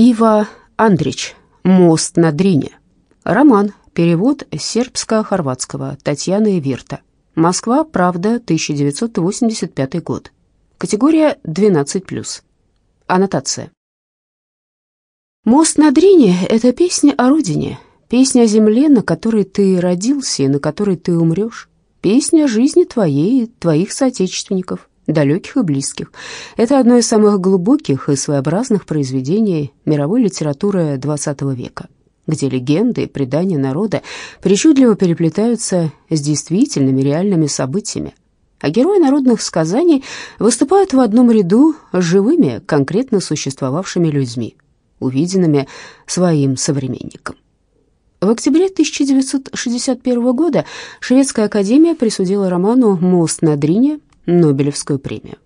Ива Андрич «Мост на Дрине». Роман. Перевод сербско-хорватского. Татьяна Вирта. Москва. Правда. 1985 год. Категория 12+. Аннотация. «Мост на Дрине» — это песня о родине, песня о земле, на которой ты родился и на которой ты умрешь, песня жизни твоей и твоих соотечественников, далеких и близких. Это одно из самых глубоких и своеобразных произведений мировой литературы XX века, где легенды и предания народа причудливо переплетаются с действительными реальными событиями, а герои народных сказаний выступают в одном ряду с живыми, конкретно существовавшими людьми, увиденными своим современником. В октябре 1961 года Шведская академия присудила роману «Мост на Дрине» Нобелевскую премию.